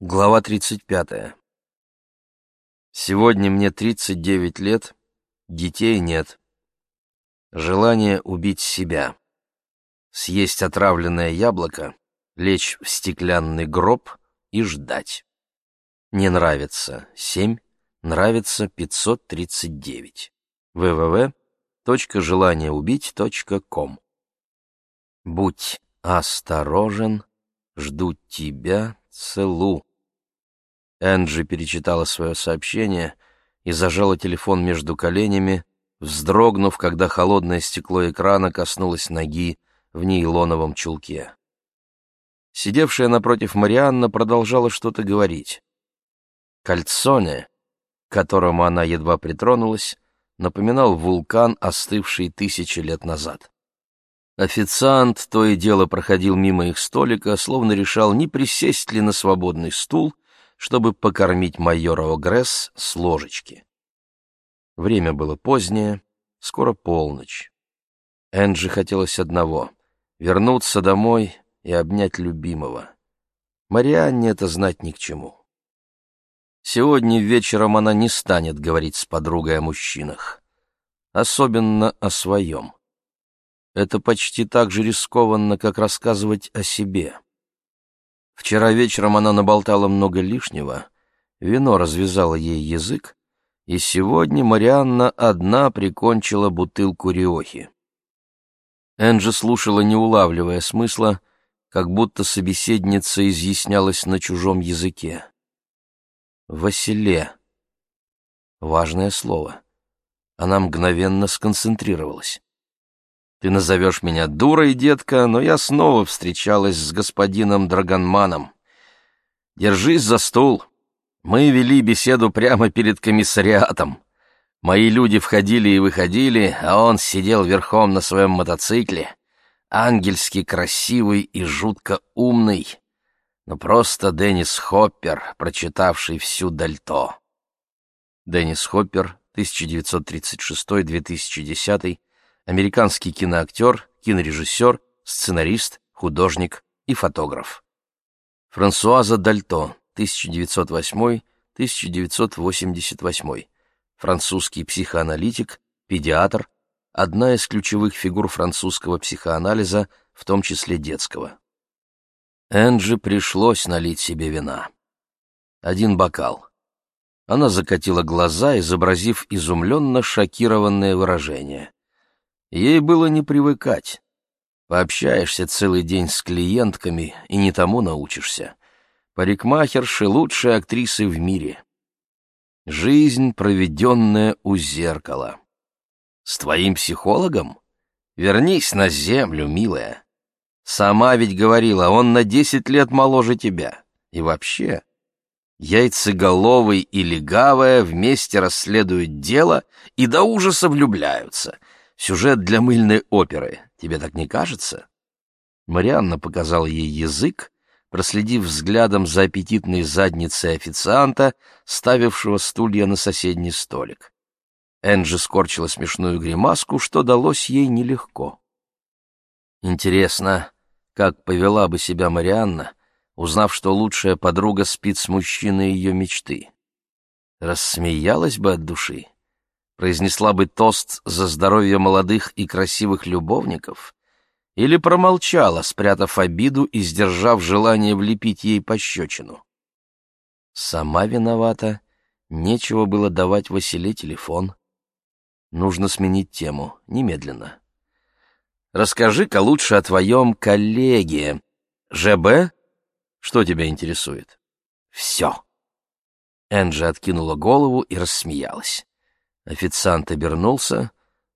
Глава 35. Сегодня мне 39 лет, детей нет. Желание убить себя. Съесть отравленное яблоко, лечь в стеклянный гроб и ждать. Не нравится 7, нравится 539. www.желаниеубить.ком Будь осторожен, жду тебя, целу. Энджи перечитала свое сообщение и зажала телефон между коленями, вздрогнув, когда холодное стекло экрана коснулось ноги в нейлоновом чулке. Сидевшая напротив Марианна продолжала что-то говорить. Кольцоне, к которому она едва притронулась, напоминал вулкан, остывший тысячи лет назад. Официант то и дело проходил мимо их столика, словно решал, не присесть ли на свободный стул — чтобы покормить майора Огресс с ложечки. Время было позднее, скоро полночь. Энджи хотелось одного — вернуться домой и обнять любимого. Марианне это знать ни к чему. Сегодня вечером она не станет говорить с подругой о мужчинах, особенно о своем. Это почти так же рискованно, как рассказывать о себе. Вчера вечером она наболтала много лишнего, вино развязало ей язык, и сегодня Марианна одна прикончила бутылку риохи. Энджи слушала, не улавливая смысла, как будто собеседница изъяснялась на чужом языке. «Василе» — важное слово. Она мгновенно сконцентрировалась. Ты назовешь меня дурой, детка, но я снова встречалась с господином Драгонманом. Держись за стул. Мы вели беседу прямо перед комиссариатом. Мои люди входили и выходили, а он сидел верхом на своем мотоцикле, ангельски красивый и жутко умный, но просто Деннис Хоппер, прочитавший всю Дальто. Деннис Хоппер, 1936-2010, американский киноактер, кинорежиссер, сценарист, художник и фотограф. Франсуаза Дальто, 1908-1988, французский психоаналитик, педиатр, одна из ключевых фигур французского психоанализа, в том числе детского. Энджи пришлось налить себе вина. Один бокал. Она закатила глаза, изобразив изумленно шокированное выражение. Ей было не привыкать. Пообщаешься целый день с клиентками и не тому научишься. Парикмахерши — лучшие актрисы в мире. Жизнь, проведенная у зеркала. С твоим психологом? Вернись на землю, милая. Сама ведь говорила, он на десять лет моложе тебя. И вообще, яйцеголовый и легавая вместе расследуют дело и до ужаса влюбляются — Сюжет для мыльной оперы. Тебе так не кажется?» Марианна показала ей язык, проследив взглядом за аппетитной задницей официанта, ставившего стулья на соседний столик. Энджи скорчила смешную гримаску, что далось ей нелегко. Интересно, как повела бы себя Марианна, узнав, что лучшая подруга спит с мужчиной ее мечты. Рассмеялась бы от души произнесла бы тост за здоровье молодых и красивых любовников или промолчала, спрятав обиду и сдержав желание влепить ей пощечину. Сама виновата, нечего было давать Василе телефон. Нужно сменить тему, немедленно. Расскажи-ка лучше о твоем коллеге. ЖБ? Что тебя интересует? Все. Энджи откинула голову и рассмеялась. Официант обернулся,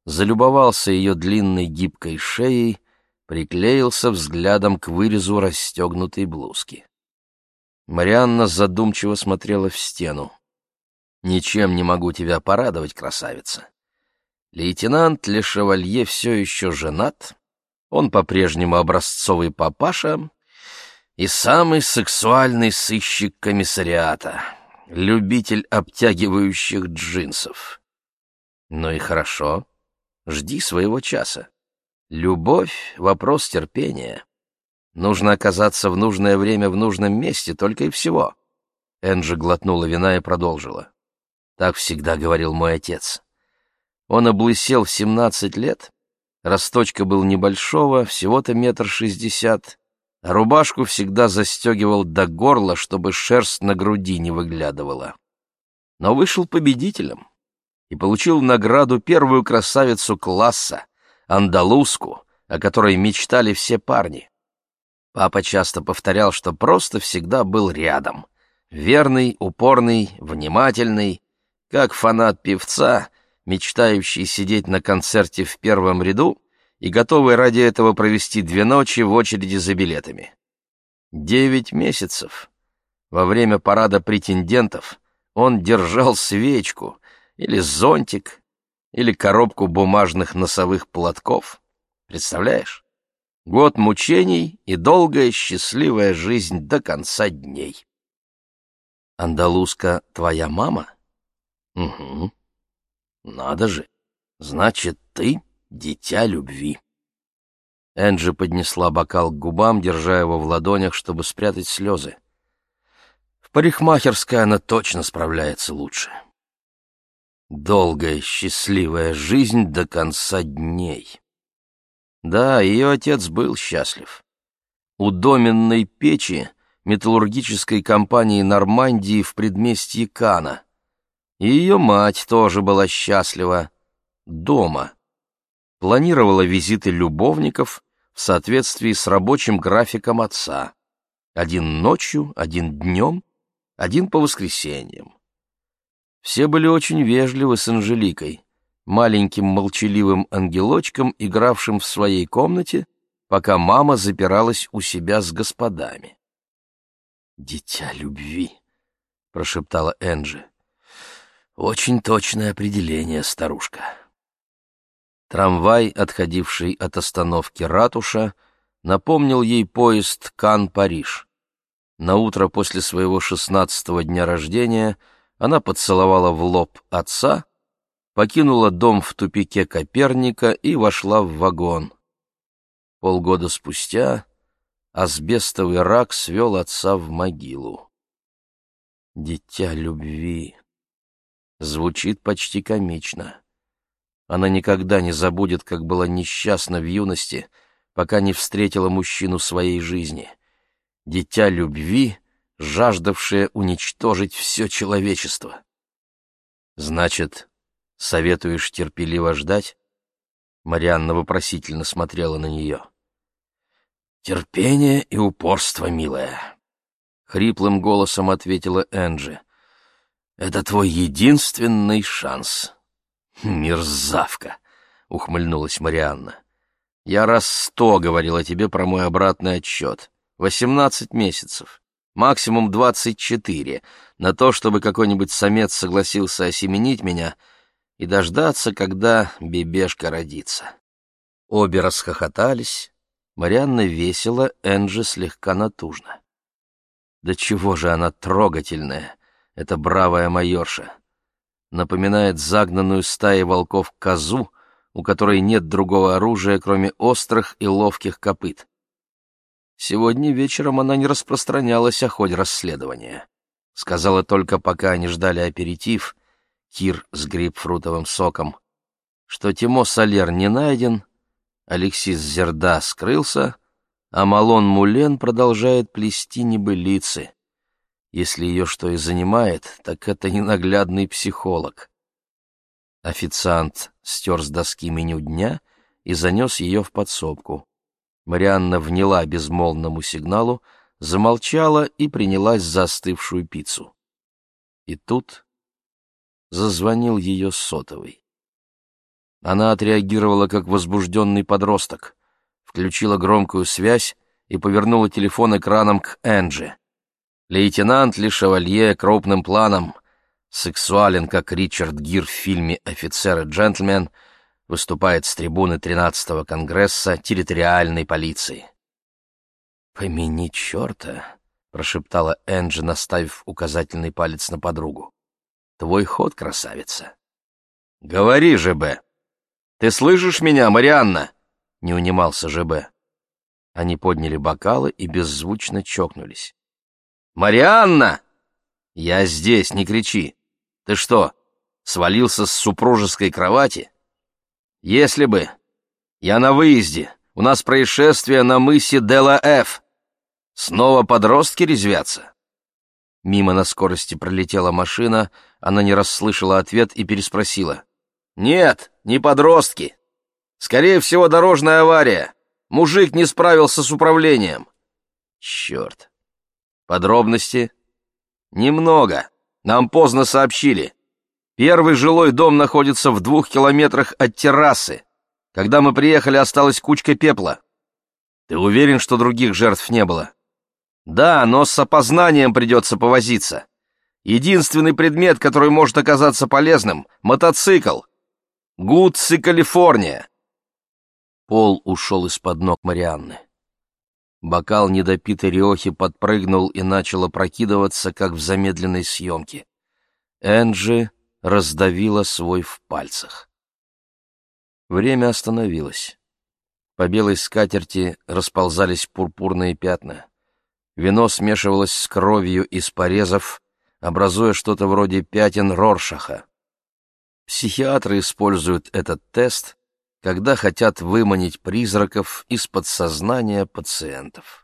залюбовался ее длинной гибкой шеей, приклеился взглядом к вырезу расстегнутой блузки. Марианна задумчиво смотрела в стену. «Ничем не могу тебя порадовать, красавица. Лейтенант Лешевалье все еще женат, он по-прежнему образцовый папаша и самый сексуальный сыщик комиссариата, любитель обтягивающих джинсов. Ну и хорошо. Жди своего часа. Любовь — вопрос терпения. Нужно оказаться в нужное время в нужном месте, только и всего. Энджи глотнула вина и продолжила. Так всегда говорил мой отец. Он облысел в семнадцать лет, росточка был небольшого, всего-то метр шестьдесят, а рубашку всегда застегивал до горла, чтобы шерсть на груди не выглядывала. Но вышел победителем и получил в награду первую красавицу класса, андалузку, о которой мечтали все парни. Папа часто повторял, что просто всегда был рядом. Верный, упорный, внимательный, как фанат певца, мечтающий сидеть на концерте в первом ряду и готовый ради этого провести две ночи в очереди за билетами. Девять месяцев. Во время парада претендентов он держал свечку или зонтик, или коробку бумажных носовых платков. Представляешь? Год мучений и долгая счастливая жизнь до конца дней. Андалузка твоя мама? Угу. Надо же. Значит, ты дитя любви. Энджи поднесла бокал к губам, держа его в ладонях, чтобы спрятать слезы. В парикмахерской она точно справляется лучше. Долгая, счастливая жизнь до конца дней. Да, ее отец был счастлив. У доменной печи металлургической компании Нормандии в предместье Кана. И ее мать тоже была счастлива. Дома планировала визиты любовников в соответствии с рабочим графиком отца. Один ночью, один днем, один по воскресеньям. Все были очень вежливы с Анжеликой, маленьким молчаливым ангелочком, игравшим в своей комнате, пока мама запиралась у себя с господами. «Дитя любви», — прошептала Энджи. «Очень точное определение, старушка». Трамвай, отходивший от остановки ратуша, напомнил ей поезд Кан-Париж. На утро после своего шестнадцатого дня рождения она поцеловала в лоб отца, покинула дом в тупике Коперника и вошла в вагон. Полгода спустя асбестовый рак свел отца в могилу. «Дитя любви» звучит почти комично. Она никогда не забудет, как была несчастна в юности, пока не встретила мужчину своей жизни. Дитя любви, жаждавшее уничтожить все человечество. Значит, советуешь терпеливо ждать? Марианна вопросительно смотрела на нее. «Терпение и упорство, милая», — хриплым голосом ответила Энджи. «Это твой единственный шанс». «Мерзавка!» — ухмыльнулась Марианна. «Я раз сто говорила тебе про мой обратный отчет. Восемнадцать месяцев, максимум двадцать четыре, на то, чтобы какой-нибудь самец согласился осеменить меня и дождаться, когда бебешка родится». Обе расхохотались. Марианна весело, Энджи слегка натужно. Да чего же она трогательная, эта бравая майорша напоминает загнанную стаей волков козу, у которой нет другого оружия, кроме острых и ловких копыт. Сегодня вечером она не распространялась о ходе расследования. Сказала только, пока они ждали аперитив, Кир с грейпфрутовым соком, что Тимо Солер не найден, Алексис Зерда скрылся, а Малон Мулен продолжает плести небылицы. Если ее что и занимает, так это ненаглядный психолог. Официант стер с доски меню дня и занес ее в подсобку. Марианна вняла безмолвному сигналу, замолчала и принялась за остывшую пиццу. И тут зазвонил ее сотовый. Она отреагировала как возбужденный подросток, включила громкую связь и повернула телефон экраном к Энджи. Лейтенант Ли Шевалье крупным планом, сексуален, как Ричард Гир в фильме «Офицер и джентльмен», выступает с трибуны 13-го Конгресса территориальной полиции. «Помяни черта», — прошептала Энджи, наставив указательный палец на подругу. «Твой ход, красавица». «Говори, ЖБ! Ты слышишь меня, Марианна?» — не унимался ЖБ. Они подняли бокалы и беззвучно чокнулись. «Марианна!» «Я здесь, не кричи! Ты что, свалился с супружеской кровати?» «Если бы! Я на выезде, у нас происшествие на мысе Дела-Ф. Снова подростки резвятся?» Мимо на скорости пролетела машина, она не расслышала ответ и переспросила. «Нет, не подростки. Скорее всего, дорожная авария. Мужик не справился с управлением». «Черт! Подробности?» «Немного. Нам поздно сообщили. Первый жилой дом находится в двух километрах от террасы. Когда мы приехали, осталась кучка пепла. Ты уверен, что других жертв не было?» «Да, но с опознанием придется повозиться. Единственный предмет, который может оказаться полезным — мотоцикл. Гудси, Калифорния!» Пол ушел из-под ног Марианны. Бокал недопитой Риохи подпрыгнул и начал опрокидываться, как в замедленной съемке. Энджи раздавила свой в пальцах. Время остановилось. По белой скатерти расползались пурпурные пятна. Вино смешивалось с кровью из порезов, образуя что-то вроде пятен Роршаха. Психиатры используют этот тест, когда хотят выманить призраков из подсознания пациентов.